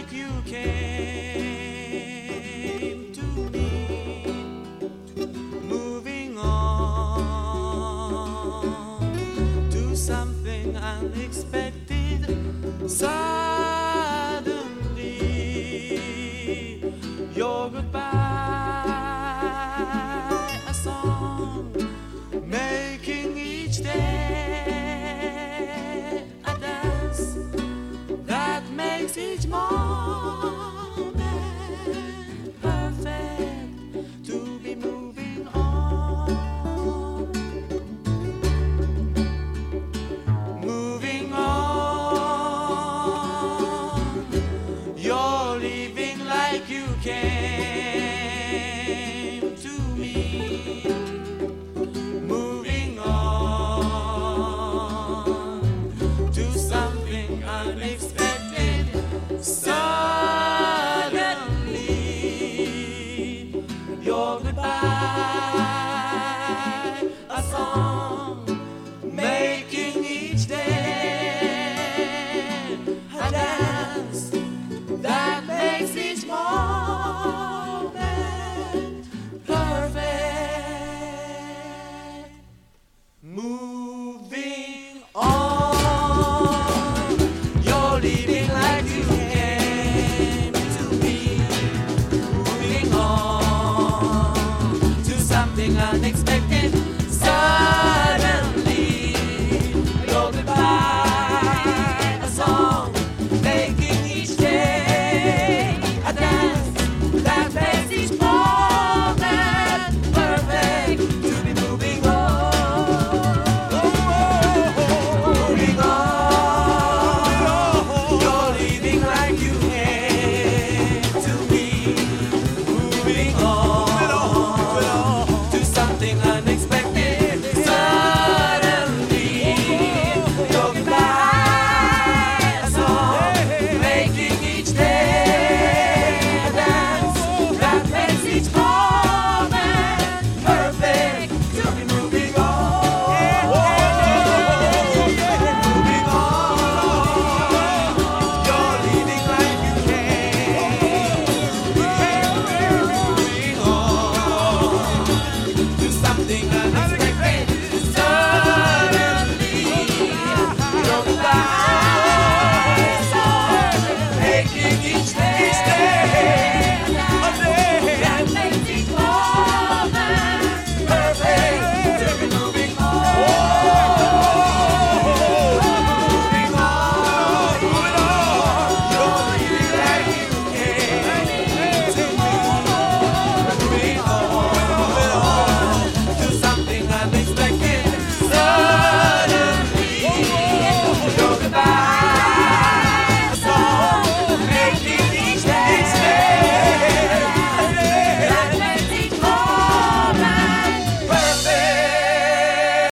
came to me, moving on to something unexpected. Living like you can.